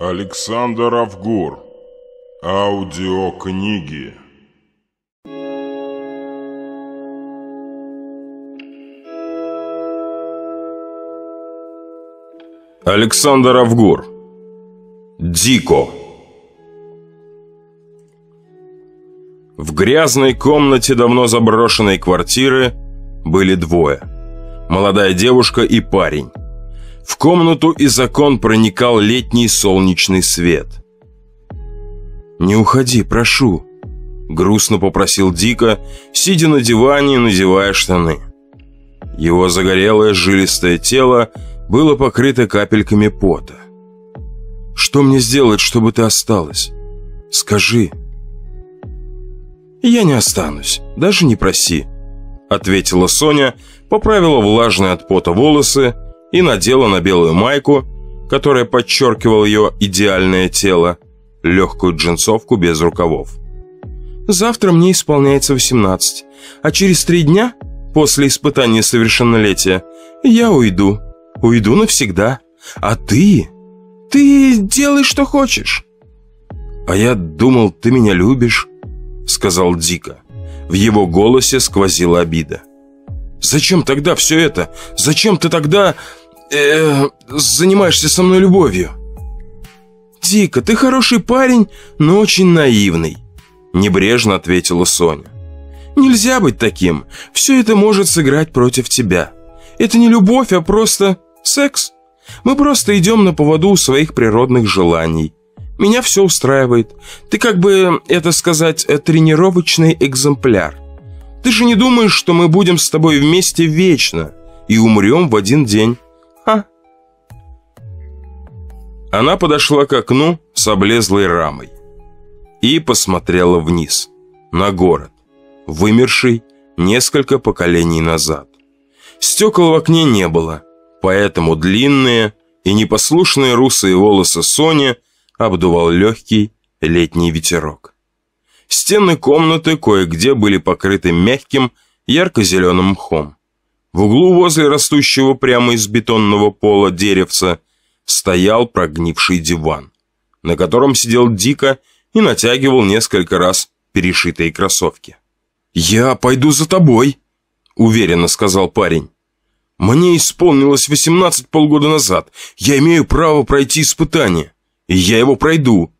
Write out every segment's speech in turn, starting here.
Александр Авгур. Аудиокниги. Александр Авгур. Дико. В грязной комнате давно заброшенной квартиры были двое. Молодая девушка и парень. В комнату из окон проникал летний солнечный свет. «Не уходи, прошу», — грустно попросил Дика, сидя на диване и надевая штаны. Его загорелое жилистое тело было покрыто капельками пота. «Что мне сделать, чтобы ты осталась? Скажи». «Я не останусь, даже не проси», — ответила Соня, поправила влажные от пота волосы и надела на белую майку, которая подчеркивала ее идеальное тело, легкую джинсовку без рукавов. «Завтра мне исполняется 18, а через три дня, после испытания совершеннолетия, я уйду. Уйду навсегда. А ты? Ты делай, что хочешь». «А я думал, ты меня любишь», — сказал Дика. В его голосе сквозила обида. «Зачем тогда все это? Зачем ты тогда э, занимаешься со мной любовью?» «Дика, ты хороший парень, но очень наивный», — небрежно ответила Соня. «Нельзя быть таким. Все это может сыграть против тебя. Это не любовь, а просто секс. Мы просто идем на поводу у своих природных желаний. Меня все устраивает. Ты как бы, это сказать, э, тренировочный экземпляр. Ты же не думаешь, что мы будем с тобой вместе вечно и умрем в один день? Ха!» Она подошла к окну с облезлой рамой и посмотрела вниз, на город, вымерший несколько поколений назад. Стекол в окне не было, поэтому длинные и непослушные русые волосы Сони обдувал легкий летний ветерок. Стены комнаты кое-где были покрыты мягким ярко-зеленым мхом. В углу возле растущего прямо из бетонного пола деревца стоял прогнивший диван, на котором сидел Дика и натягивал несколько раз перешитые кроссовки. «Я пойду за тобой», — уверенно сказал парень. «Мне исполнилось 18 полгода назад. Я имею право пройти испытание, я его пройду».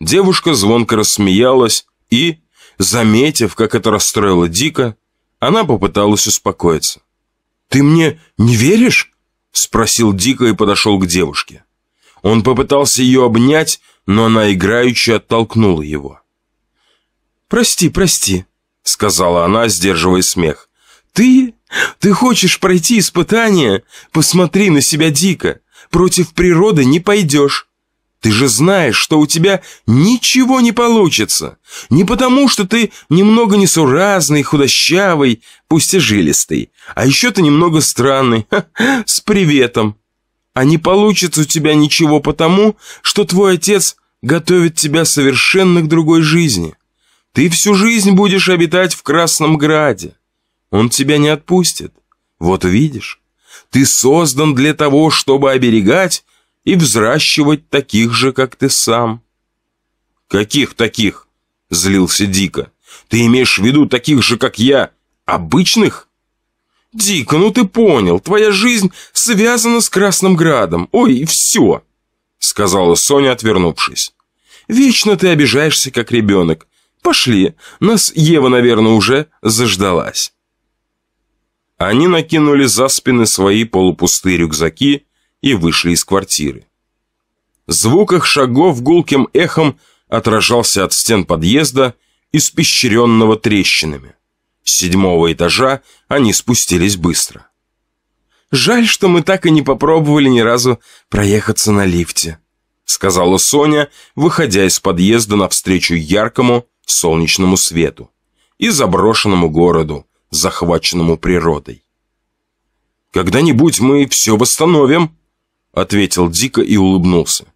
Девушка звонко рассмеялась и, заметив, как это расстроило Дика, она попыталась успокоиться. «Ты мне не веришь?» Спросил Дико и подошел к девушке. Он попытался ее обнять, но она играючи оттолкнула его. «Прости, прости», — сказала она, сдерживая смех. «Ты? Ты хочешь пройти испытание? Посмотри на себя дико. Против природы не пойдешь. Ты же знаешь, что у тебя ничего не получится. Не потому, что ты немного несуразный, худощавый, пусть и жилистый, а еще ты немного странный, ха, с приветом. А не получится у тебя ничего потому, что твой отец готовит тебя совершенно к другой жизни. Ты всю жизнь будешь обитать в Красном Граде. Он тебя не отпустит. Вот видишь, ты создан для того, чтобы оберегать и взращивать таких же, как ты сам». «Каких таких?» – злился Дика. «Ты имеешь в виду таких же, как я, обычных?» «Дика, ну ты понял, твоя жизнь связана с Красным Градом. Ой, все!» – сказала Соня, отвернувшись. «Вечно ты обижаешься, как ребенок. Пошли, нас Ева, наверное, уже заждалась». Они накинули за спины свои полупустые рюкзаки и вышли из квартиры. Звук их шагов гулким эхом отражался от стен подъезда, испещренного трещинами. С седьмого этажа они спустились быстро. «Жаль, что мы так и не попробовали ни разу проехаться на лифте», сказала Соня, выходя из подъезда навстречу яркому солнечному свету и заброшенному городу, захваченному природой. «Когда-нибудь мы все восстановим», ответил дико и улыбнулся.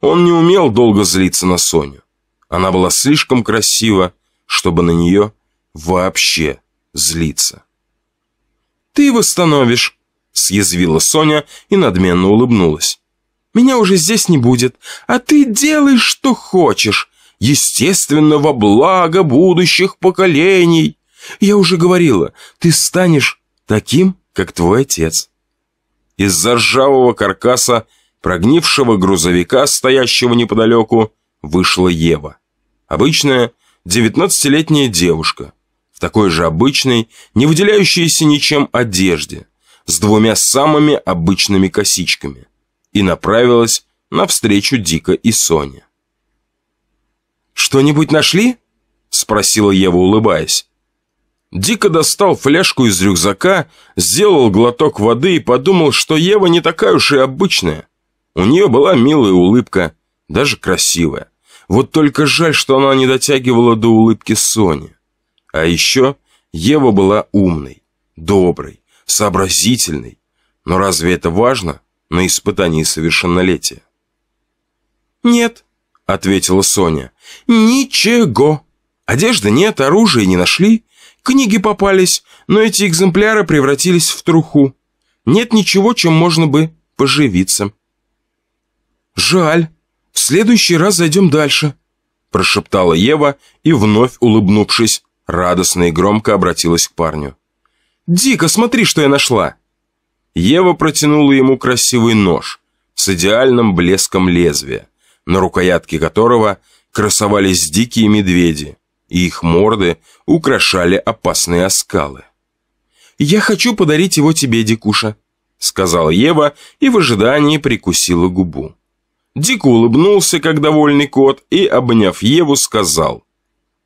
Он не умел долго злиться на Соню. Она была слишком красива, чтобы на нее вообще злиться. «Ты восстановишь», — съязвила Соня и надменно улыбнулась. «Меня уже здесь не будет, а ты делай, что хочешь. Естественно, во благо будущих поколений. Я уже говорила, ты станешь таким, как твой отец». Из-за ржавого каркаса прогнившего грузовика, стоящего неподалеку, вышла Ева. Обычная девятнадцатилетняя девушка, в такой же обычной, не выделяющейся ничем одежде, с двумя самыми обычными косичками, и направилась навстречу Дика и Соне. «Что-нибудь нашли?» – спросила Ева, улыбаясь. Дико достал фляжку из рюкзака, сделал глоток воды и подумал, что Ева не такая уж и обычная. У нее была милая улыбка, даже красивая. Вот только жаль, что она не дотягивала до улыбки Сони. А еще Ева была умной, доброй, сообразительной. Но разве это важно на испытании совершеннолетия? «Нет», — ответила Соня, — «ничего. Одежды нет, оружия не нашли, книги попались, но эти экземпляры превратились в труху. Нет ничего, чем можно бы поживиться». «Жаль. В следующий раз зайдем дальше», – прошептала Ева и, вновь улыбнувшись, радостно и громко обратилась к парню. «Дико, смотри, что я нашла!» Ева протянула ему красивый нож с идеальным блеском лезвия, на рукоятке которого красовались дикие медведи, и их морды украшали опасные оскалы. «Я хочу подарить его тебе, Дикуша», — сказала Ева и в ожидании прикусила губу. Дико улыбнулся, как довольный кот, и, обняв Еву, сказал.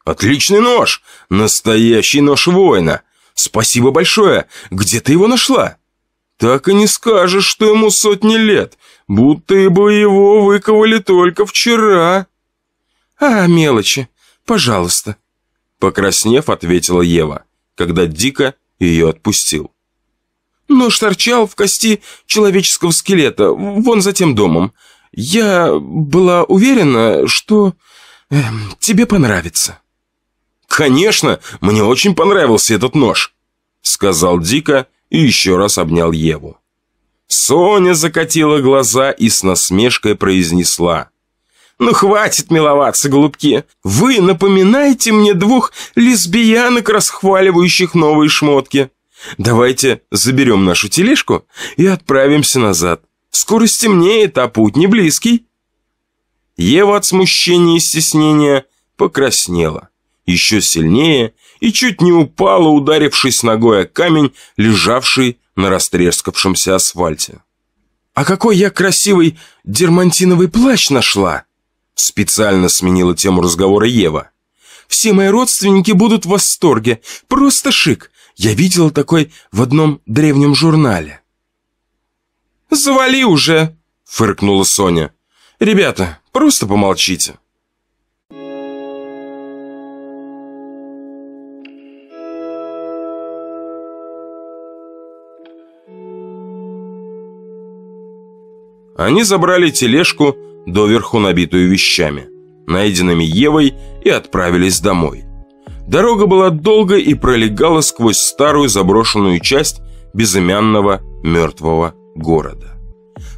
«Отличный нож! Настоящий нож воина! Спасибо большое! Где ты его нашла?» «Так и не скажешь, что ему сотни лет, будто бы его выковали только вчера». «А, мелочи, пожалуйста», — покраснев, ответила Ева, когда Дико ее отпустил. Нож торчал в кости человеческого скелета, вон за тем домом. Я была уверена, что э, тебе понравится». «Конечно, мне очень понравился этот нож», — сказал Дика и еще раз обнял Еву. Соня закатила глаза и с насмешкой произнесла. «Ну хватит миловаться, голубки! Вы напоминаете мне двух лесбиянок, расхваливающих новые шмотки. Давайте заберем нашу тележку и отправимся назад. Скоро стемнеет, а путь не близкий». Ева от смущения и стеснения покраснела. Еще сильнее и чуть не упала, ударившись ногой о камень, лежавший на растрескавшемся асфальте. «А какой я красивый дермантиновый плащ нашла!» Специально сменила тему разговора Ева. «Все мои родственники будут в восторге. Просто шик. Я видела такой в одном древнем журнале». «Завали уже!» – фыркнула Соня. «Ребята, просто помолчите». Они забрали тележку, доверху набитую вещами, найденными Евой, и отправились домой. Дорога была долгой и пролегала сквозь старую заброшенную часть безымянного мертвого города.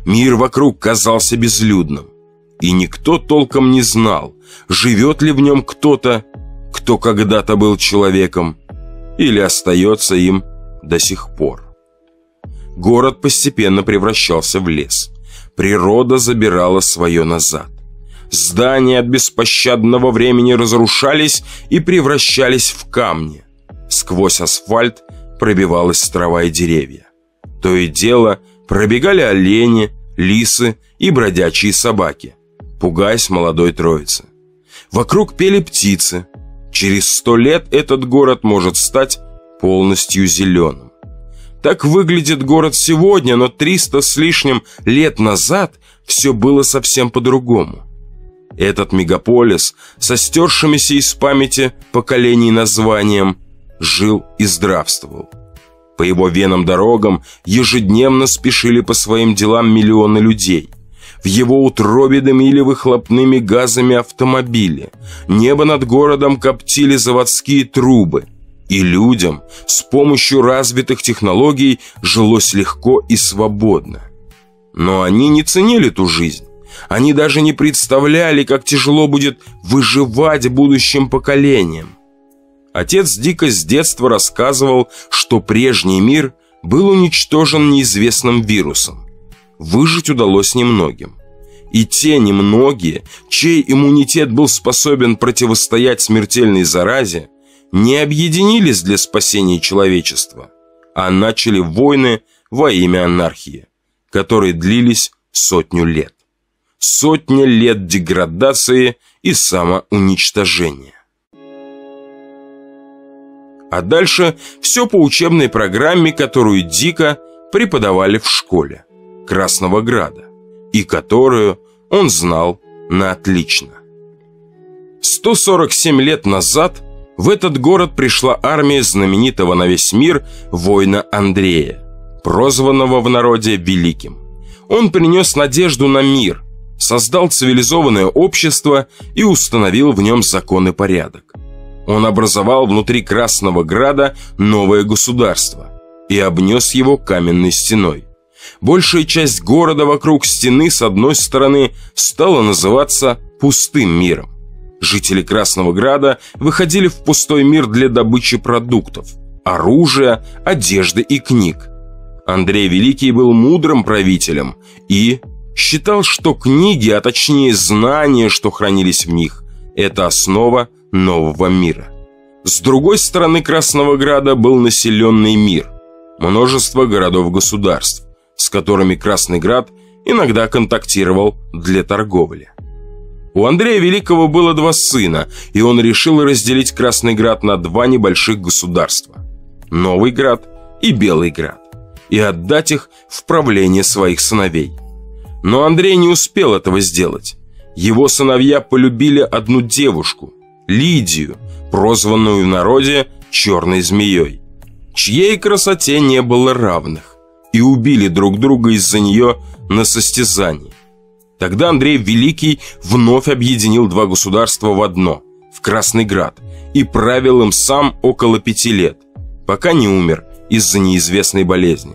Мир вокруг казался безлюдным, и никто толком не знал, живет ли в нем кто-то, кто когда-то был человеком, или остается им до сих пор. Город постепенно превращался в лес. Природа забирала свое назад. Здания от беспощадного времени разрушались и превращались в камни. Сквозь асфальт пробивалась трава и деревья. То и дело – Пробегали олени, лисы и бродячие собаки, пугаясь молодой троицы. Вокруг пели птицы. Через сто лет этот город может стать полностью зеленым. Так выглядит город сегодня, но триста с лишним лет назад все было совсем по-другому. Этот мегаполис со стершимися из памяти поколений названием жил и здравствовал. По его венам дорогам ежедневно спешили по своим делам миллионы людей. В его утробе дымили выхлопными газами автомобили. Небо над городом коптили заводские трубы. И людям с помощью развитых технологий жилось легко и свободно. Но они не ценили ту жизнь. Они даже не представляли, как тяжело будет выживать будущим поколениям. Отец Дика с детства рассказывал, что прежний мир был уничтожен неизвестным вирусом. Выжить удалось немногим. И те немногие, чей иммунитет был способен противостоять смертельной заразе, не объединились для спасения человечества, а начали войны во имя анархии, которые длились сотню лет. Сотня лет деградации и самоуничтожения. А дальше все по учебной программе, которую Дика преподавали в школе Красного Града, и которую он знал на отлично. 147 лет назад в этот город пришла армия знаменитого на весь мир воина Андрея, прозванного в народе Великим. Он принес надежду на мир, создал цивилизованное общество и установил в нем закон и порядок. Он образовал внутри Красного Града новое государство и обнес его каменной стеной. Большая часть города вокруг стены с одной стороны стала называться пустым миром. Жители Красного Града выходили в пустой мир для добычи продуктов, оружия, одежды и книг. Андрей Великий был мудрым правителем и считал, что книги, а точнее знания, что хранились в них, это основа нового мира. С другой стороны Красного Града был населенный мир, множество городов-государств, с которыми Красный Град иногда контактировал для торговли. У Андрея Великого было два сына, и он решил разделить Красный Град на два небольших государства – Новый Град и Белый Град, и отдать их в правление своих сыновей. Но Андрей не успел этого сделать. Его сыновья полюбили одну девушку – Лидию, прозванную в народе «черной змеей», чьей красоте не было равных, и убили друг друга из-за нее на состязании. Тогда Андрей Великий вновь объединил два государства в одно, в Красный Град, и правил им сам около пяти лет, пока не умер из-за неизвестной болезни.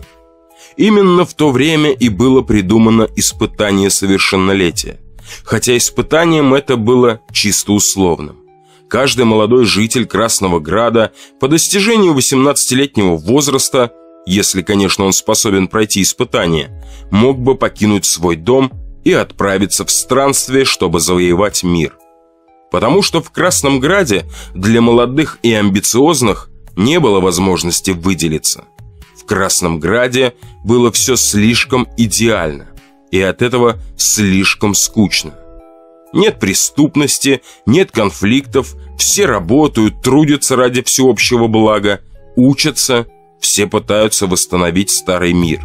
Именно в то время и было придумано испытание совершеннолетия, хотя испытанием это было чисто условным каждый молодой житель Красного Града по достижению 18-летнего возраста, если, конечно, он способен пройти испытание, мог бы покинуть свой дом и отправиться в странствие, чтобы завоевать мир. Потому что в Красном Граде для молодых и амбициозных не было возможности выделиться. В Красном Граде было все слишком идеально, и от этого слишком скучно. Нет преступности, нет конфликтов, все работают, трудятся ради всеобщего блага, учатся, все пытаются восстановить старый мир.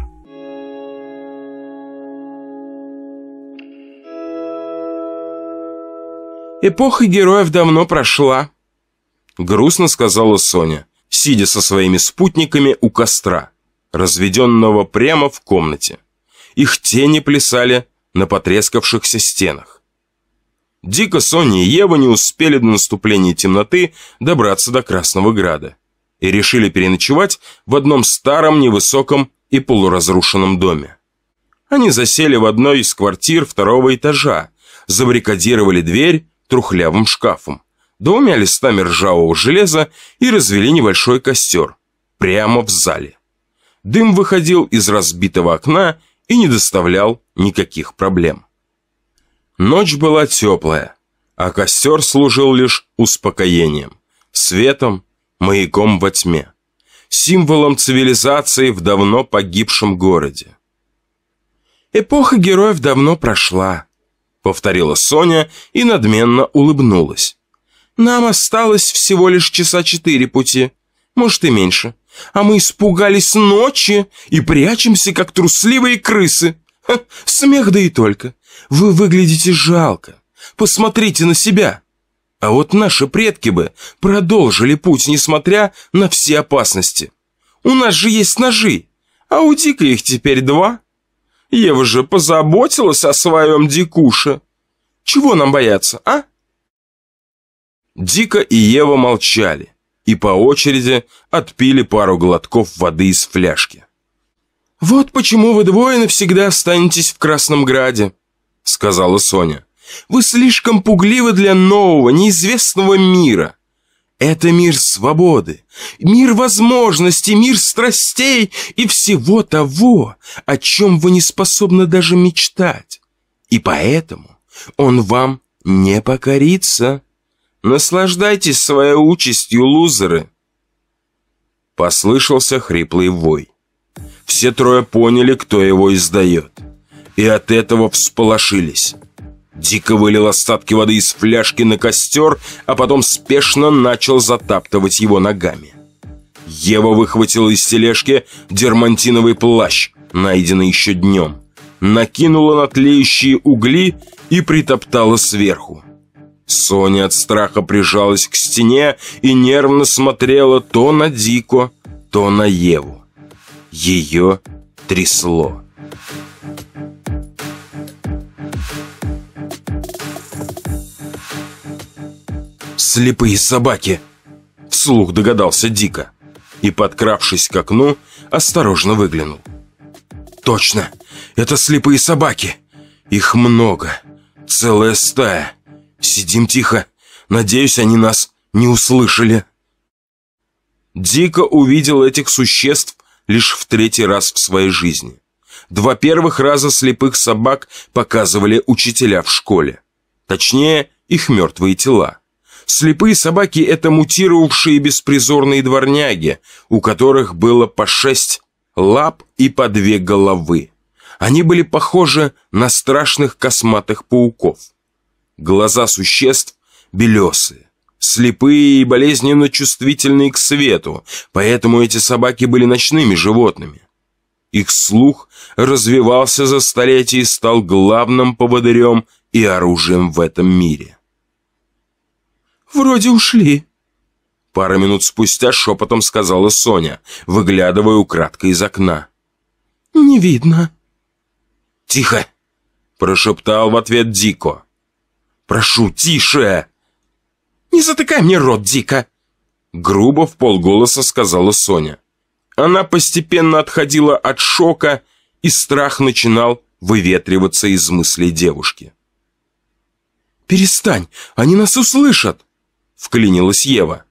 «Эпоха героев давно прошла», — грустно сказала Соня, сидя со своими спутниками у костра, разведенного прямо в комнате. Их тени плясали на потрескавшихся стенах. Дико, Соня и Ева не успели до наступления темноты добраться до Красного Града и решили переночевать в одном старом, невысоком и полуразрушенном доме. Они засели в одной из квартир второго этажа, забаррикадировали дверь трухлявым шкафом, двумя листами ржавого железа и развели небольшой костер прямо в зале. Дым выходил из разбитого окна и не доставлял никаких проблем. Ночь была теплая, а костер служил лишь успокоением, светом, маяком во тьме, символом цивилизации в давно погибшем городе. «Эпоха героев давно прошла», — повторила Соня и надменно улыбнулась. «Нам осталось всего лишь часа четыре пути, может и меньше, а мы испугались ночи и прячемся, как трусливые крысы. Ха, смех да и только. Вы выглядите жалко. Посмотрите на себя. А вот наши предки бы продолжили путь, несмотря на все опасности. У нас же есть ножи, а у Дика их теперь два. Ева же позаботилась о своем Дикуше. Чего нам бояться, а? Дика и Ева молчали. и по очереди отпили пару глотков воды из фляжки. «Вот почему вы двое навсегда останетесь в Красном Граде», — сказала Соня. «Вы слишком пугливы для нового, неизвестного мира. Это мир свободы, мир возможностей, мир страстей и всего того, о чем вы не способны даже мечтать. И поэтому он вам не покорится. Наслаждайтесь своей участью, лузеры!» Послышался хриплый вой. Все трое поняли, кто его издает, и от этого всполошились. Дико вылил остатки воды из фляжки на костер, а потом спешно начал затаптывать его ногами. Ева выхватила из тележки дермантиновый плащ, найденный еще днем, накинула на тлеющие угли и притоптала сверху. Соня от страха прижалась к стене и нервно смотрела то на Дико, то на Еву. Ее трясло. «Слепые собаки!» Вслух догадался Дико и, подкравшись к окну, осторожно выглянул. «Точно! Это слепые собаки! Их много! Целая стая! Сидим тихо! Надеюсь, они нас не услышали!» Дико увидел этих существ лишь в третий раз в своей жизни. Два первых раза слепых собак показывали учителя в школе. Точнее, их мертвые тела. Слепые собаки – это мутировавшие беспризорные дворняги, у которых было по шесть лап и по две головы. Они были похожи на страшных косматых пауков. Глаза существ белесые, слепые и болезненно чувствительные к свету, поэтому эти собаки были ночными животными. Их слух развивался за столетия и стал главным поводырем и оружием в этом мире. «Вроде ушли», — пару минут спустя шепотом сказала Соня, выглядывая украдкой из окна. «Не видно». «Тихо!» — прошептал в ответ Дико. «Прошу, тише!» «Не затыкай мне рот, Дико!» Грубо в полголоса сказала Соня. Она постепенно отходила от шока, и страх начинал выветриваться из мыслей девушки. «Перестань, они нас услышат!» Вклинилась Ева.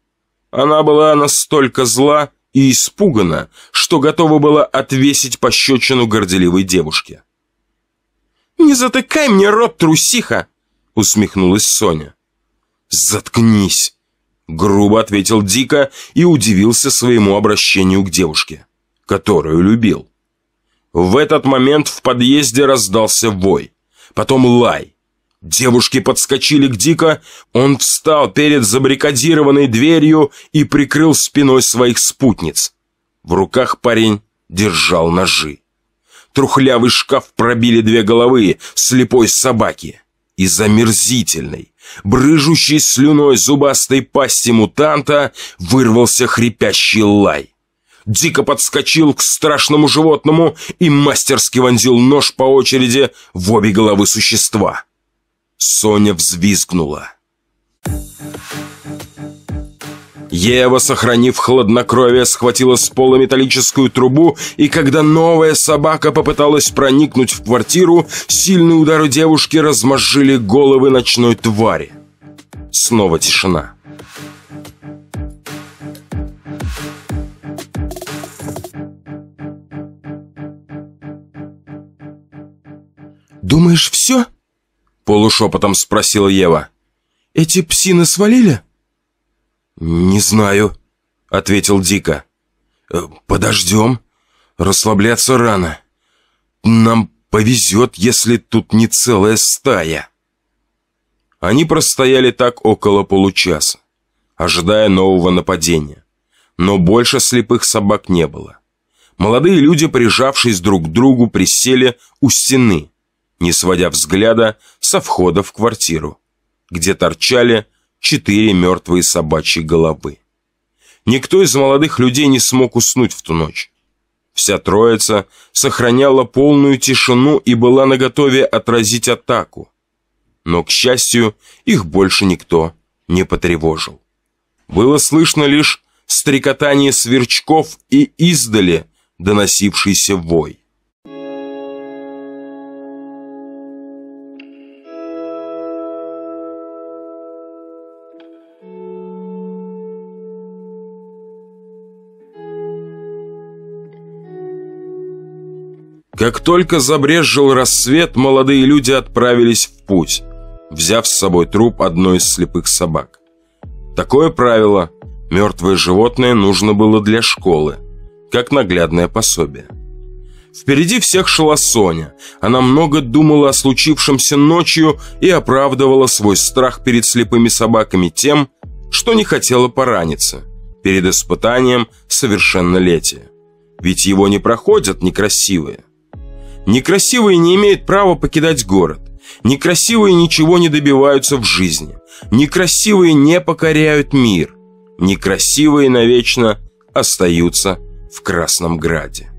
Она была настолько зла и испугана, что готова была отвесить пощечину горделивой девушке. «Не затыкай мне рот, трусиха!» усмехнулась Соня. «Заткнись!» Грубо ответил Дика и удивился своему обращению к девушке, которую любил. В этот момент в подъезде раздался вой, потом лай. Девушки подскочили к Дика, он встал перед забаррикадированной дверью и прикрыл спиной своих спутниц. В руках парень держал ножи. Трухлявый шкаф пробили две головы слепой собаки. Из омерзительной, брыжущей слюной зубастой пасти мутанта вырвался хрипящий лай. Дико подскочил к страшному животному и мастерски вонзил нож по очереди в обе головы существа. Соня взвизгнула. Ева, сохранив хладнокровие, схватила с пола металлическую трубу, и когда новая собака попыталась проникнуть в квартиру, сильные удары девушки размозжили головы ночной твари. Снова тишина. «Думаешь, все?» Полушепотом спросила Ева. «Эти псины свалили?» «Не знаю», — ответил Дика. «Э, «Подождем. Расслабляться рано. Нам повезет, если тут не целая стая». Они простояли так около получаса, ожидая нового нападения. Но больше слепых собак не было. Молодые люди, прижавшись друг к другу, присели у стены, не сводя взгляда со входа в квартиру, где торчали четыре мертвые собачьи головы. Никто из молодых людей не смог уснуть в ту ночь. Вся троица сохраняла полную тишину и была наготове отразить атаку. Но, к счастью, их больше никто не потревожил. Было слышно лишь стрекотание сверчков и издали доносившийся вой. Как только забрезжил рассвет, молодые люди отправились в путь, взяв с собой труп одной из слепых собак. Такое правило – мертвое животное нужно было для школы, как наглядное пособие. Впереди всех шла Соня. Она много думала о случившемся ночью и оправдывала свой страх перед слепыми собаками тем, что не хотела пораниться перед испытанием совершеннолетия. Ведь его не проходят некрасивые – Некрасивые не имеют права покидать город. Некрасивые ничего не добиваются в жизни. Некрасивые не покоряют мир. Некрасивые навечно остаются в Красном Граде.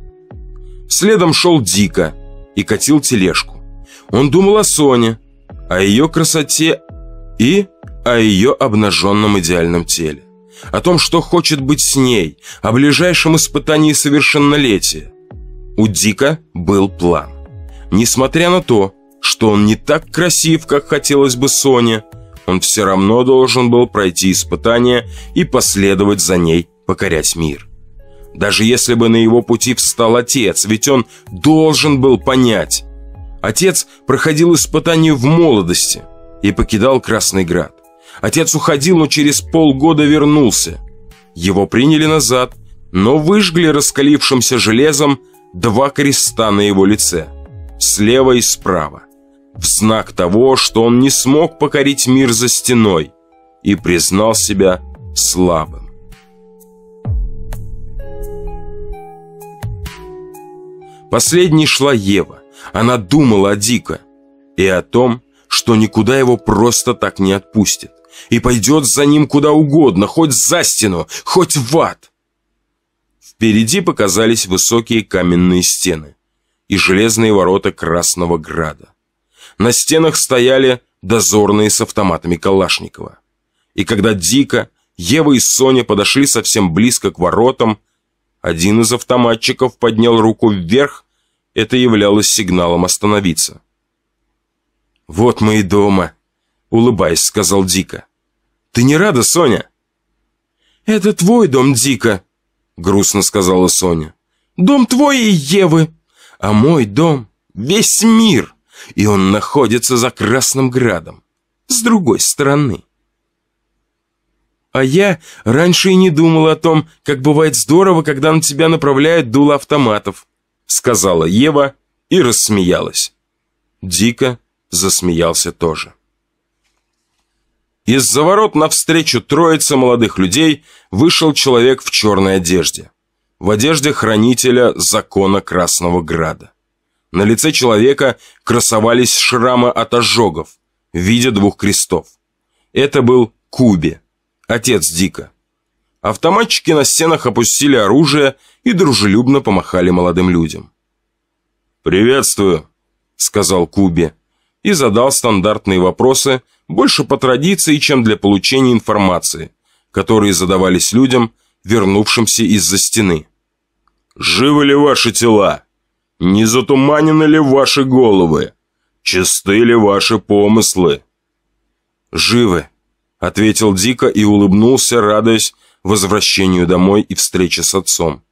Следом шел Дика и катил тележку. Он думал о Соне, о ее красоте и о ее обнаженном идеальном теле. О том, что хочет быть с ней, о ближайшем испытании совершеннолетия. У Дика был план. Несмотря на то, что он не так красив, как хотелось бы Соне, он все равно должен был пройти испытание и последовать за ней, покорять мир. Даже если бы на его пути встал отец, ведь он должен был понять. Отец проходил испытание в молодости и покидал Красный Град. Отец уходил, но через полгода вернулся. Его приняли назад, но выжгли раскалившимся железом два креста на его лице, слева и справа, в знак того, что он не смог покорить мир за стеной и признал себя слабым. Последней шла Ева. Она думала о Дико и о том, что никуда его просто так не отпустит и пойдет за ним куда угодно, хоть за стену, хоть в ад. Впереди показались высокие каменные стены и железные ворота Красного Града. На стенах стояли дозорные с автоматами Калашникова. И когда Дика, Ева и Соня подошли совсем близко к воротам, один из автоматчиков поднял руку вверх, это являлось сигналом остановиться. «Вот мы и дома», — улыбаясь, сказал Дика. «Ты не рада, Соня?» «Это твой дом, Дика», грустно сказала Соня. «Дом твой и Евы, а мой дом — весь мир, и он находится за Красным Градом, с другой стороны». «А я раньше и не думала о том, как бывает здорово, когда на тебя направляют дуло автоматов», сказала Ева и рассмеялась. Дико засмеялся тоже. Из-за ворот навстречу троице молодых людей вышел человек в черной одежде. В одежде хранителя закона Красного Града. На лице человека красовались шрамы от ожогов в виде двух крестов. Это был Куби, отец Дика. Автоматчики на стенах опустили оружие и дружелюбно помахали молодым людям. «Приветствую», — сказал Куби и задал стандартные вопросы – больше по традиции, чем для получения информации, которые задавались людям, вернувшимся из-за стены. «Живы ли ваши тела? Не затуманены ли ваши головы? Чисты ли ваши помыслы?» «Живы», — ответил Дико и улыбнулся, радуясь возвращению домой и встрече с отцом.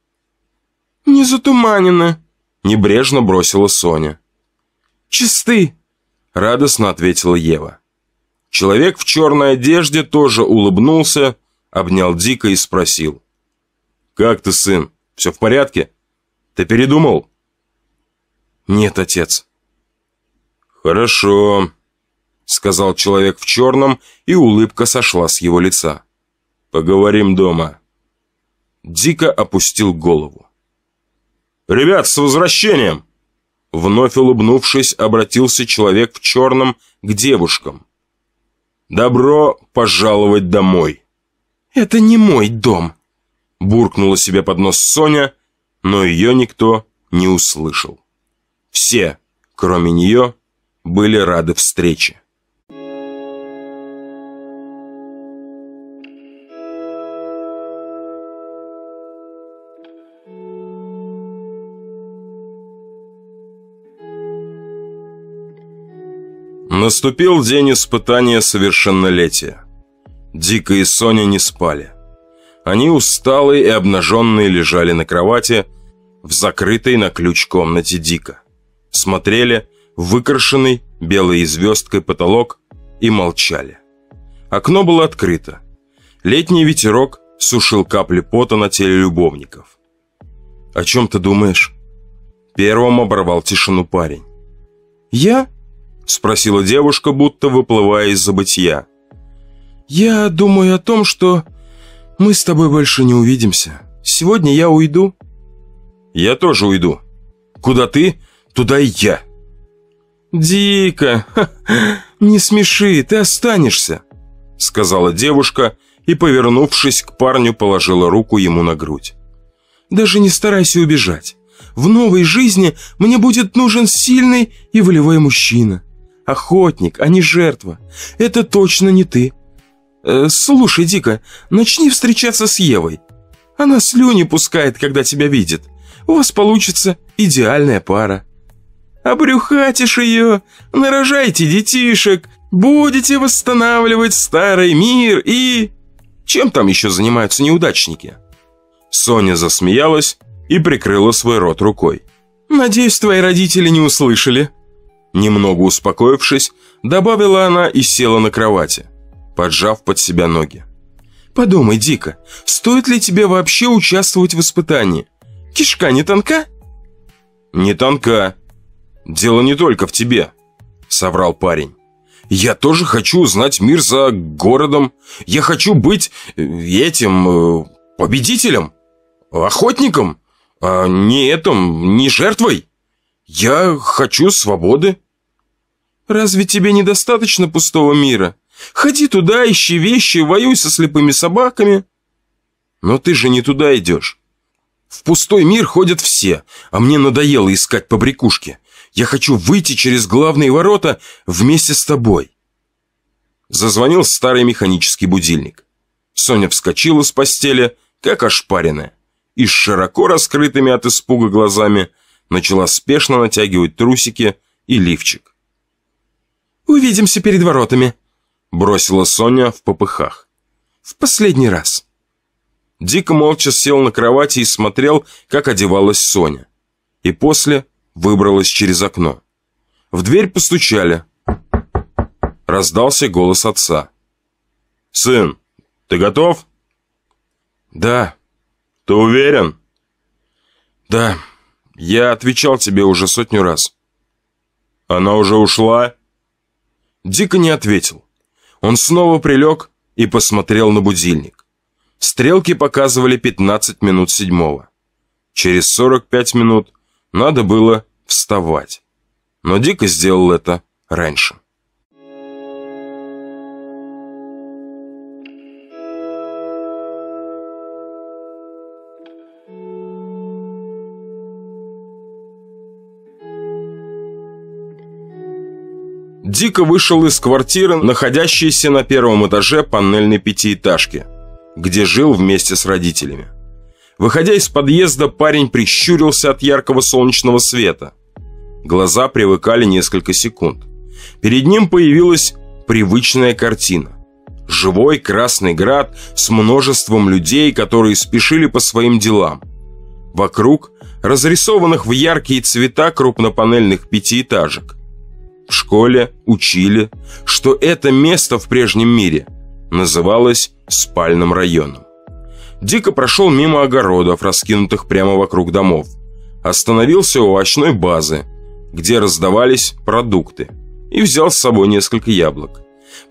«Не затуманены», — небрежно бросила Соня. «Чисты», — радостно ответила Ева. Человек в черной одежде тоже улыбнулся, обнял Дика и спросил. «Как ты, сын? Все в порядке? Ты передумал?» «Нет, отец». «Хорошо», — сказал человек в черном, и улыбка сошла с его лица. «Поговорим дома». Дико опустил голову. «Ребят, с возвращением!» Вновь улыбнувшись, обратился человек в черном к девушкам. «Добро пожаловать домой!» «Это не мой дом!» Буркнула себе под нос Соня, но ее никто не услышал. Все, кроме нее, были рады встрече. Наступил день испытания совершеннолетия. Дика и Соня не спали. Они усталые и обнаженные лежали на кровати в закрытой на ключ комнате Дика. Смотрели в выкрашенный белой звездкой потолок и молчали. Окно было открыто. Летний ветерок сушил капли пота на теле любовников. «О чем ты думаешь?» Первым оборвал тишину парень. «Я?» — спросила девушка, будто выплывая из забытия. «Я думаю о том, что мы с тобой больше не увидимся. Сегодня я уйду». «Я тоже уйду. Куда ты, туда и я». «Дико! -ха, не смеши, ты останешься», — сказала девушка и, повернувшись к парню, положила руку ему на грудь. «Даже не старайся убежать. В новой жизни мне будет нужен сильный и волевой мужчина. Охотник, а не жертва. Это точно не ты. Э, слушай, Дика, начни встречаться с Евой. Она слюни пускает, когда тебя видит. У вас получится идеальная пара. Обрюхатишь ее, нарожайте детишек, будете восстанавливать старый мир и... Чем там еще занимаются неудачники? Соня засмеялась и прикрыла свой рот рукой. «Надеюсь, твои родители не услышали». Немного успокоившись, добавила она и села на кровати, поджав под себя ноги. «Подумай, Дика, стоит ли тебе вообще участвовать в испытании? Кишка не тонка?» «Не тонка. Дело не только в тебе», — соврал парень. «Я тоже хочу узнать мир за городом. Я хочу быть э, этим... Э, победителем, охотником, а не этим, не жертвой. Я хочу свободы». «Разве тебе недостаточно пустого мира? Ходи туда, ищи вещи, воюй со слепыми собаками». «Но ты же не туда идешь. В пустой мир ходят все, а мне надоело искать побрякушки. Я хочу выйти через главные ворота вместе с тобой». Зазвонил старый механический будильник. Соня вскочила с постели, как ошпаренная, и с широко раскрытыми от испуга глазами начала спешно натягивать трусики и лифчик. «Увидимся перед воротами», — бросила Соня в попыхах. «В последний раз». Дико молча сел на кровати и смотрел, как одевалась Соня. И после выбралась через окно. В дверь постучали. Раздался голос отца. «Сын, ты готов?» «Да». «Ты уверен?» «Да. Я отвечал тебе уже сотню раз». «Она уже ушла?» Дико не ответил. Он снова прилег и посмотрел на будильник. Стрелки показывали 15 минут седьмого. Через 45 минут надо было вставать. Но Дико сделал это раньше. Дико вышел из квартиры, находящейся на первом этаже панельной пятиэтажки, где жил вместе с родителями. Выходя из подъезда, парень прищурился от яркого солнечного света. Глаза привыкали несколько секунд. Перед ним появилась привычная картина. Живой Красный Град с множеством людей, которые спешили по своим делам. Вокруг разрисованных в яркие цвета крупнопанельных пятиэтажек – в школе учили, что это место в прежнем мире называлось спальным районом. Дико прошел мимо огородов, раскинутых прямо вокруг домов. Остановился у овощной базы, где раздавались продукты, и взял с собой несколько яблок.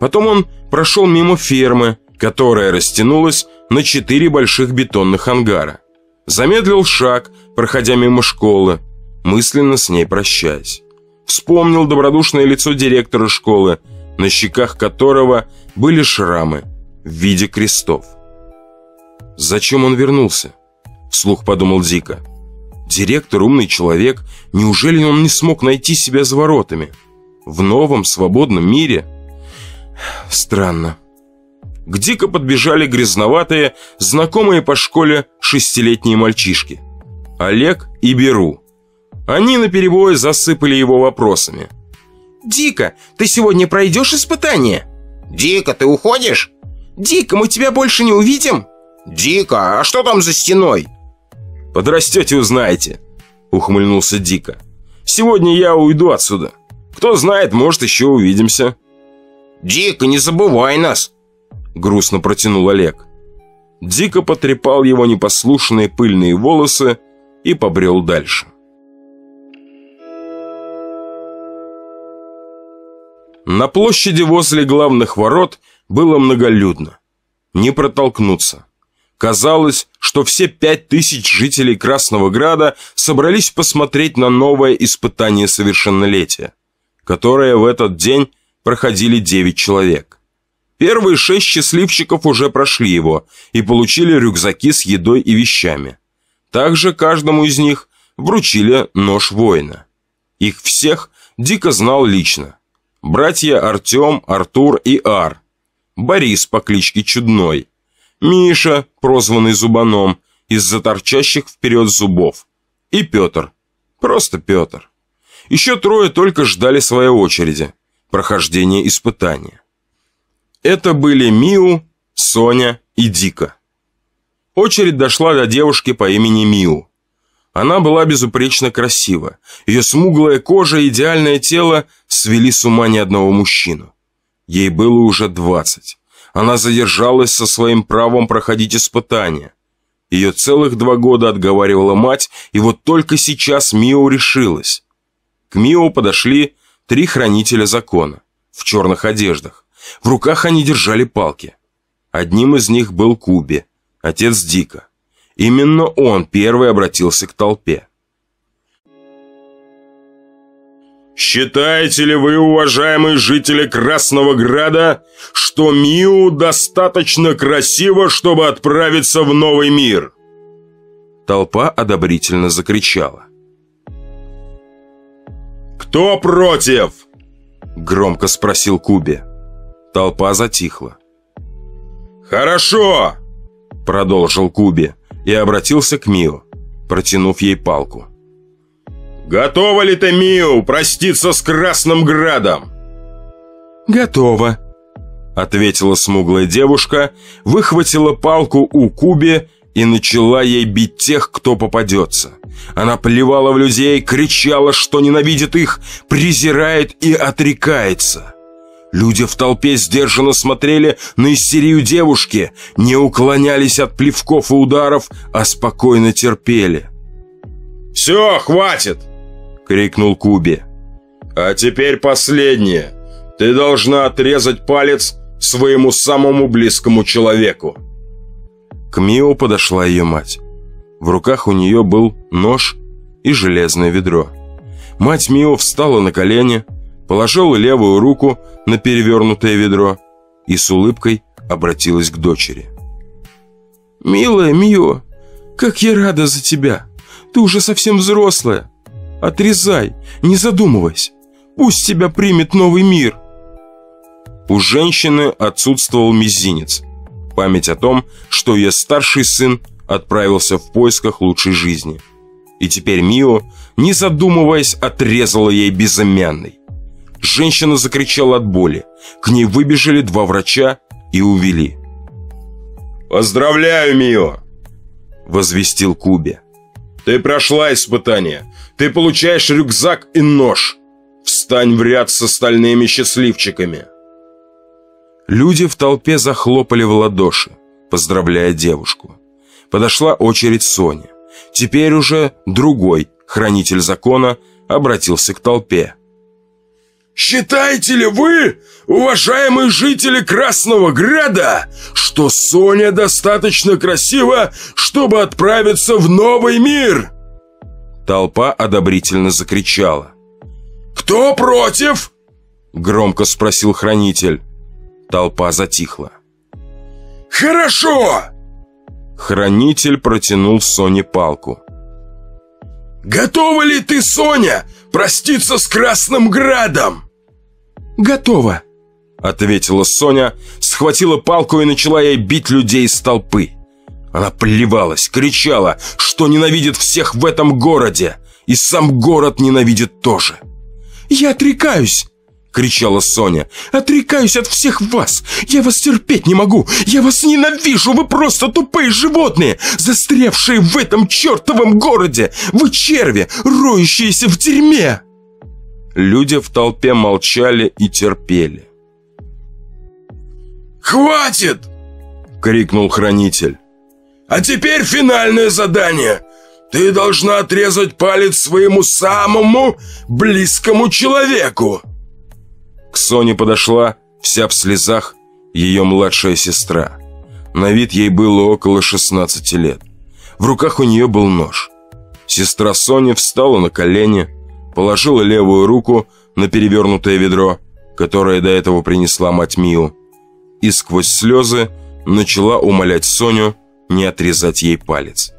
Потом он прошел мимо фермы, которая растянулась на четыре больших бетонных ангара. Замедлил шаг, проходя мимо школы, мысленно с ней прощаясь. Вспомнил добродушное лицо директора школы, на щеках которого были шрамы в виде крестов. «Зачем он вернулся?» – вслух подумал Дика. «Директор – умный человек. Неужели он не смог найти себя за воротами? В новом свободном мире?» Странно. К Дико подбежали грязноватые, знакомые по школе шестилетние мальчишки. Олег и Беру. Они наперебой засыпали его вопросами. Дика, ты сегодня пройдешь испытание? Дика, ты уходишь? Дика, мы тебя больше не увидим? Дика, а что там за стеной? Подрастете, узнаете, ухмыльнулся Дика. Сегодня я уйду отсюда. Кто знает, может, еще увидимся. Дика, не забывай нас, грустно протянул Олег. Дико потрепал его непослушные пыльные волосы и побрел дальше. На площади возле главных ворот было многолюдно. Не протолкнуться. Казалось, что все пять тысяч жителей Красного Града собрались посмотреть на новое испытание совершеннолетия, которое в этот день проходили девять человек. Первые шесть счастливчиков уже прошли его и получили рюкзаки с едой и вещами. Также каждому из них вручили нож воина. Их всех Дико знал лично. Братья Артем, Артур и Ар. Борис по кличке Чудной. Миша, прозванный Зубаном, из-за торчащих вперед зубов. И Петр. Просто Петр. Еще трое только ждали своей очереди. Прохождения испытания. Это были Миу, Соня и Дика. Очередь дошла до девушки по имени Миу. Она была безупречно красива. Ее смуглая кожа и идеальное тело свели с ума ни одного мужчину. Ей было уже двадцать. Она задержалась со своим правом проходить испытания. Ее целых два года отговаривала мать, и вот только сейчас Мио решилась. К Мио подошли три хранителя закона в черных одеждах. В руках они держали палки. Одним из них был Куби, отец Дика. Именно он первый обратился к толпе. «Считаете ли вы, уважаемые жители Красного Града, что Миу достаточно красиво, чтобы отправиться в новый мир?» Толпа одобрительно закричала. «Кто против?» Громко спросил Куби. Толпа затихла. «Хорошо!» Продолжил Куби и обратился к Мио, протянув ей палку. «Готова ли ты, Мио, проститься с Красным Градом?» «Готова», — ответила смуглая девушка, выхватила палку у Куби и начала ей бить тех, кто попадется. Она плевала в людей, кричала, что ненавидит их, презирает и отрекается. Люди в толпе сдержанно смотрели на истерию девушки, не уклонялись от плевков и ударов, а спокойно терпели. «Все, хватит!» — крикнул Куби. «А теперь последнее. Ты должна отрезать палец своему самому близкому человеку». К Мио подошла ее мать. В руках у нее был нож и железное ведро. Мать Мио встала на колени, положила левую руку на перевернутое ведро и с улыбкой обратилась к дочери. «Милая Мио, как я рада за тебя! Ты уже совсем взрослая! Отрезай, не задумывайся! Пусть тебя примет новый мир!» У женщины отсутствовал мизинец. Память о том, что ее старший сын отправился в поисках лучшей жизни. И теперь Мио, не задумываясь, отрезала ей безымянный. Женщина закричала от боли. К ней выбежали два врача и увели. «Поздравляю, Мио!» Возвестил Кубе. «Ты прошла испытание. Ты получаешь рюкзак и нож. Встань в ряд с остальными счастливчиками!» Люди в толпе захлопали в ладоши, поздравляя девушку. Подошла очередь Сони. Теперь уже другой хранитель закона обратился к толпе. Считаете ли вы, уважаемые жители Красного Града, что Соня достаточно красива, чтобы отправиться в новый мир?» Толпа одобрительно закричала. «Кто против?» Громко спросил хранитель. Толпа затихла. «Хорошо!» Хранитель протянул Соне палку. «Готова ли ты, Соня, проститься с Красным Градом?» «Готова», — ответила Соня, схватила палку и начала ей бить людей из толпы. Она плевалась, кричала, что ненавидит всех в этом городе, и сам город ненавидит тоже. «Я отрекаюсь», — кричала Соня. «Отрекаюсь от всех вас! Я вас терпеть не могу! Я вас ненавижу! Вы просто тупые животные, застрявшие в этом чертовом городе! Вы черви, роющиеся в дерьме!» Люди в толпе молчали и терпели. «Хватит!» — крикнул хранитель. «А теперь финальное задание. Ты должна отрезать палец своему самому близкому человеку!» К Соне подошла, вся в слезах, ее младшая сестра. На вид ей было около 16 лет. В руках у нее был нож. Сестра Сони встала на колени, положила левую руку на перевернутое ведро, которое до этого принесла мать Мию, и сквозь слезы начала умолять Соню не отрезать ей палец.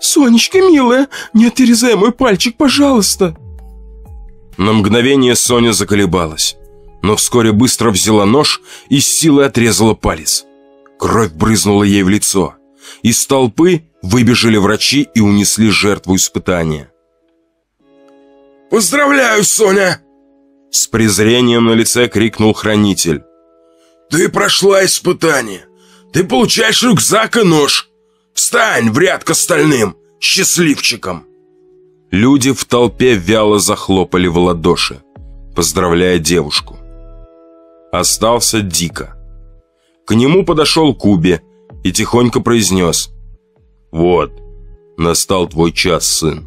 «Сонечка, милая, не отрезай мой пальчик, пожалуйста!» На мгновение Соня заколебалась, но вскоре быстро взяла нож и с силой отрезала палец. Кровь брызнула ей в лицо. Из толпы выбежали врачи и унесли жертву испытания. «Поздравляю, Соня!» С презрением на лице крикнул хранитель. «Ты прошла испытание. Ты получаешь рюкзак и нож. Встань в ряд к остальным, счастливчикам!» Люди в толпе вяло захлопали в ладоши, поздравляя девушку. Остался Дика. К нему подошел Куби и тихонько произнес «Вот, настал твой час, сын».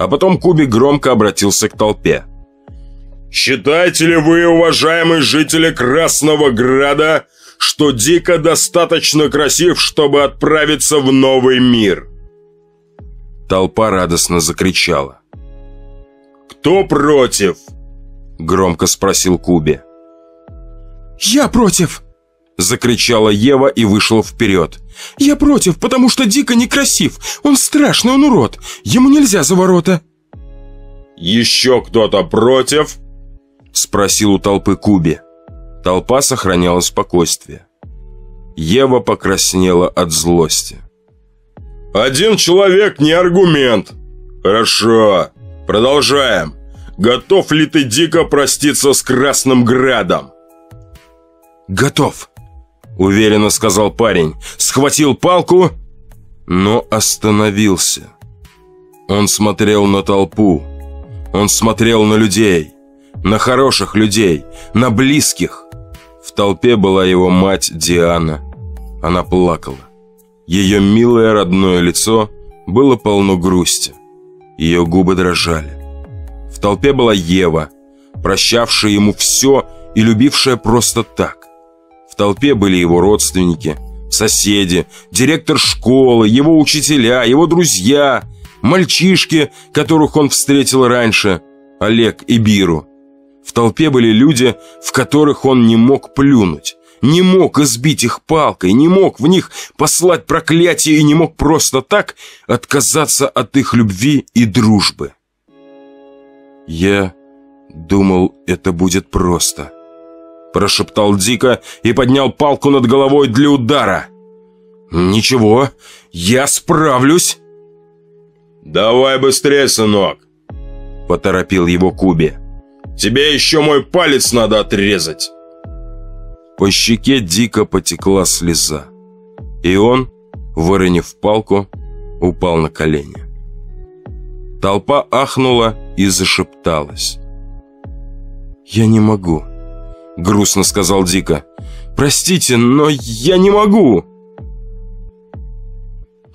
А потом Куби громко обратился к толпе. «Считаете ли вы, уважаемые жители Красного Града, что Дика достаточно красив, чтобы отправиться в новый мир?» Толпа радостно закричала. «Кто против?» Громко спросил Куби. «Я против!» Закричала Ева и вышла вперед. «Я против, потому что Дика некрасив. Он страшный, он урод. Ему нельзя за ворота». «Еще кто-то против?» Спросил у толпы Куби. Толпа сохраняла спокойствие. Ева покраснела от злости. «Один человек не аргумент. Хорошо, продолжаем. Готов ли ты дико проститься с Красным Градом?» «Готов», — уверенно сказал парень. Схватил палку, но остановился. Он смотрел на толпу. Он смотрел на людей. На хороших людей. На близких. В толпе была его мать Диана. Она плакала. Ее милое родное лицо было полно грусти. Ее губы дрожали. В толпе была Ева, прощавшая ему все и любившая просто так. В толпе были его родственники, соседи, директор школы, его учителя, его друзья, мальчишки, которых он встретил раньше, Олег и Биру. В толпе были люди, в которых он не мог плюнуть, не мог избить их палкой, не мог в них послать проклятие и не мог просто так отказаться от их любви и дружбы. Я думал, это будет просто прошептал Дика и поднял палку над головой для удара. «Ничего, я справлюсь!» «Давай быстрее, сынок!» Поторопил его Куби. «Тебе еще мой палец надо отрезать!» По щеке Дика потекла слеза. И он, выронив палку, упал на колени. Толпа ахнула и зашепталась. «Я не могу!» Грустно сказал Дика. «Простите, но я не могу!»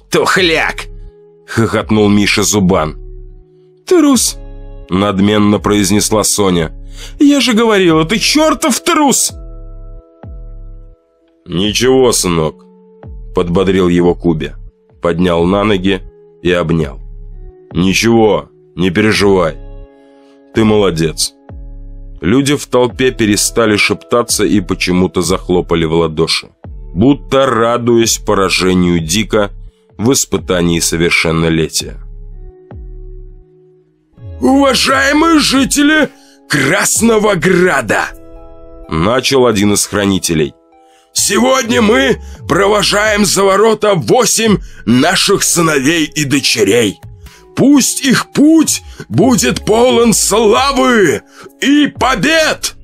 «Тухляк!» Хохотнул Миша Зубан. «Трус!» Надменно произнесла Соня. «Я же говорила, ты чертов трус!» «Ничего, сынок!» Подбодрил его Кубе. Поднял на ноги и обнял. «Ничего, не переживай. Ты молодец!» Люди в толпе перестали шептаться и почему-то захлопали в ладоши, будто радуясь поражению Дика в испытании совершеннолетия. «Уважаемые жители Красного Града!» Начал один из хранителей. «Сегодня мы провожаем за ворота восемь наших сыновей и дочерей. Пусть их путь будет полон славы и побед!»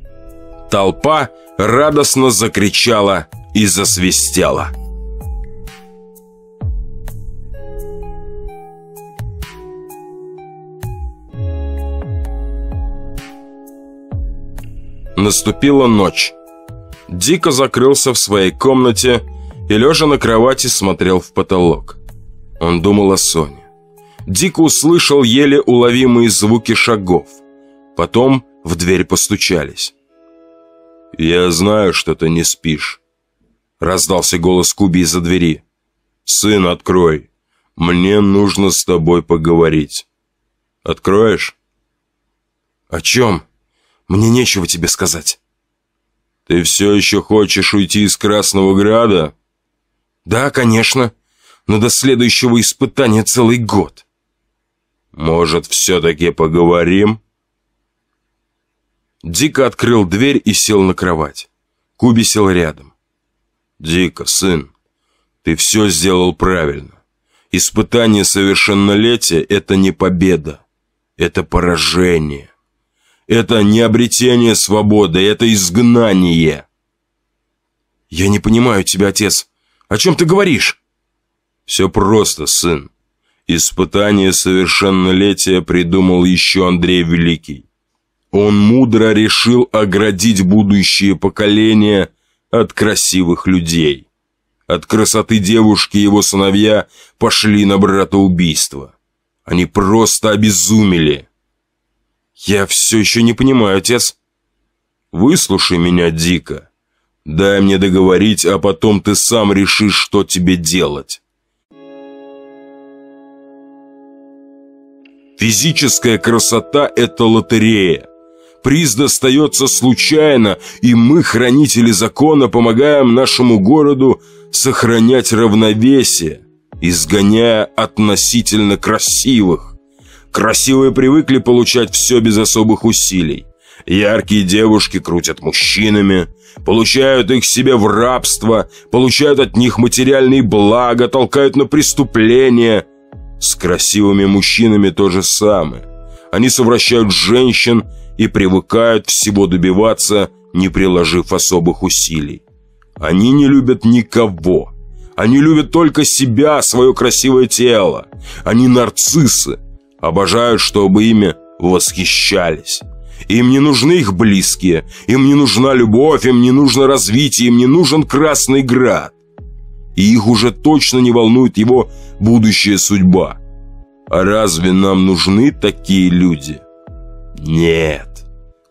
Толпа радостно закричала и засвистела. Наступила ночь. Дико закрылся в своей комнате и, лежа на кровати, смотрел в потолок. Он думал о Соне. Дико услышал еле уловимые звуки шагов. Потом в дверь постучались. «Я знаю, что ты не спишь», — раздался голос Куби из-за двери. «Сын, открой. Мне нужно с тобой поговорить. Откроешь?» «О чем?» Мне нечего тебе сказать». «Ты все еще хочешь уйти из Красного Града?» «Да, конечно, но до следующего испытания целый год». «Может, все-таки поговорим?» Дико открыл дверь и сел на кровать. Куби сел рядом. «Дико, сын, ты все сделал правильно. Испытание совершеннолетия – это не победа, это поражение. Это не обретение свободы, это изгнание. Я не понимаю тебя, отец. О чем ты говоришь? Все просто, сын. Испытание совершеннолетия придумал еще Андрей Великий. Он мудро решил оградить будущее поколение от красивых людей. От красоты девушки его сыновья пошли на братоубийство. Они просто обезумели. «Я все еще не понимаю, отец». «Выслушай меня, Дико. Дай мне договорить, а потом ты сам решишь, что тебе делать». Физическая красота – это лотерея. Приз достается случайно, и мы, хранители закона, помогаем нашему городу сохранять равновесие, изгоняя относительно красивых. Красивые привыкли получать все без особых усилий. Яркие девушки крутят мужчинами, получают их себе в рабство, получают от них материальные блага, толкают на преступления. С красивыми мужчинами то же самое. Они совращают женщин и привыкают всего добиваться, не приложив особых усилий. Они не любят никого. Они любят только себя, свое красивое тело. Они нарциссы. Обожают, чтобы ими восхищались. Им не нужны их близкие, им не нужна любовь, им не нужно развитие, им не нужен Красный Град. И их уже точно не волнует его будущая судьба. А разве нам нужны такие люди? Нет,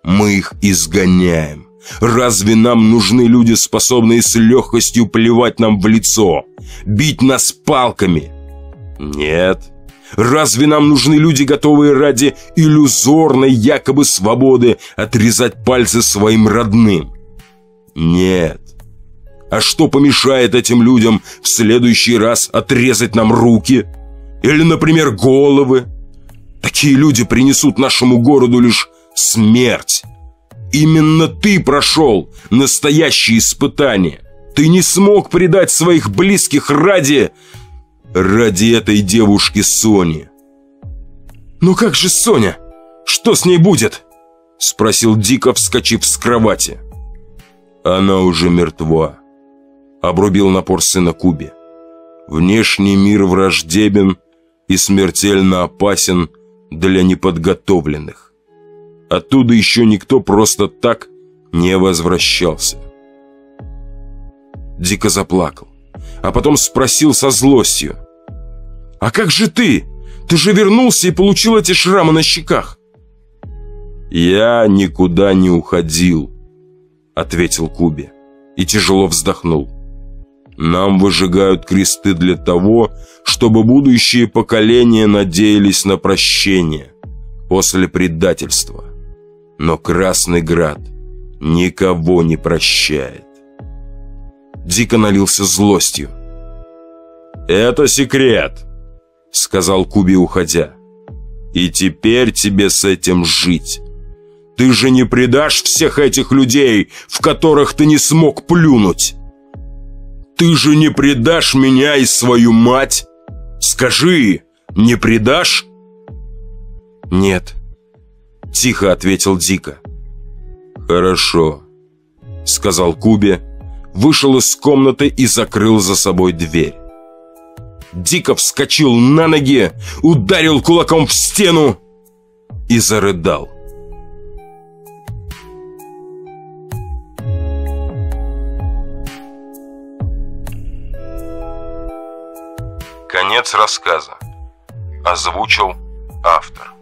мы их изгоняем. Разве нам нужны люди, способные с легкостью плевать нам в лицо, бить нас палками? Нет. Разве нам нужны люди, готовые ради иллюзорной якобы свободы отрезать пальцы своим родным? Нет. А что помешает этим людям в следующий раз отрезать нам руки? Или, например, головы? Такие люди принесут нашему городу лишь смерть. Именно ты прошел настоящие испытания. Ты не смог предать своих близких ради ради этой девушки Сони. «Ну как же Соня? Что с ней будет?» Спросил Дико, вскочив с кровати. «Она уже мертва», — обрубил напор сына Куби. «Внешний мир враждебен и смертельно опасен для неподготовленных. Оттуда еще никто просто так не возвращался». Дико заплакал, а потом спросил со злостью. «А как же ты? Ты же вернулся и получил эти шрамы на щеках!» «Я никуда не уходил», — ответил Куби и тяжело вздохнул. «Нам выжигают кресты для того, чтобы будущие поколения надеялись на прощение после предательства. Но Красный Град никого не прощает». Дико налился злостью. «Это секрет», сказал Куби, уходя. «И теперь тебе с этим жить. Ты же не предашь всех этих людей, в которых ты не смог плюнуть. Ты же не предашь меня и свою мать? Скажи, не предашь?» «Нет», — тихо ответил Дика. «Хорошо», — сказал Кубе, вышел из комнаты и закрыл за собой дверь. Дико вскочил на ноги, ударил кулаком в стену и зарыдал. Конец рассказа. Озвучил автор.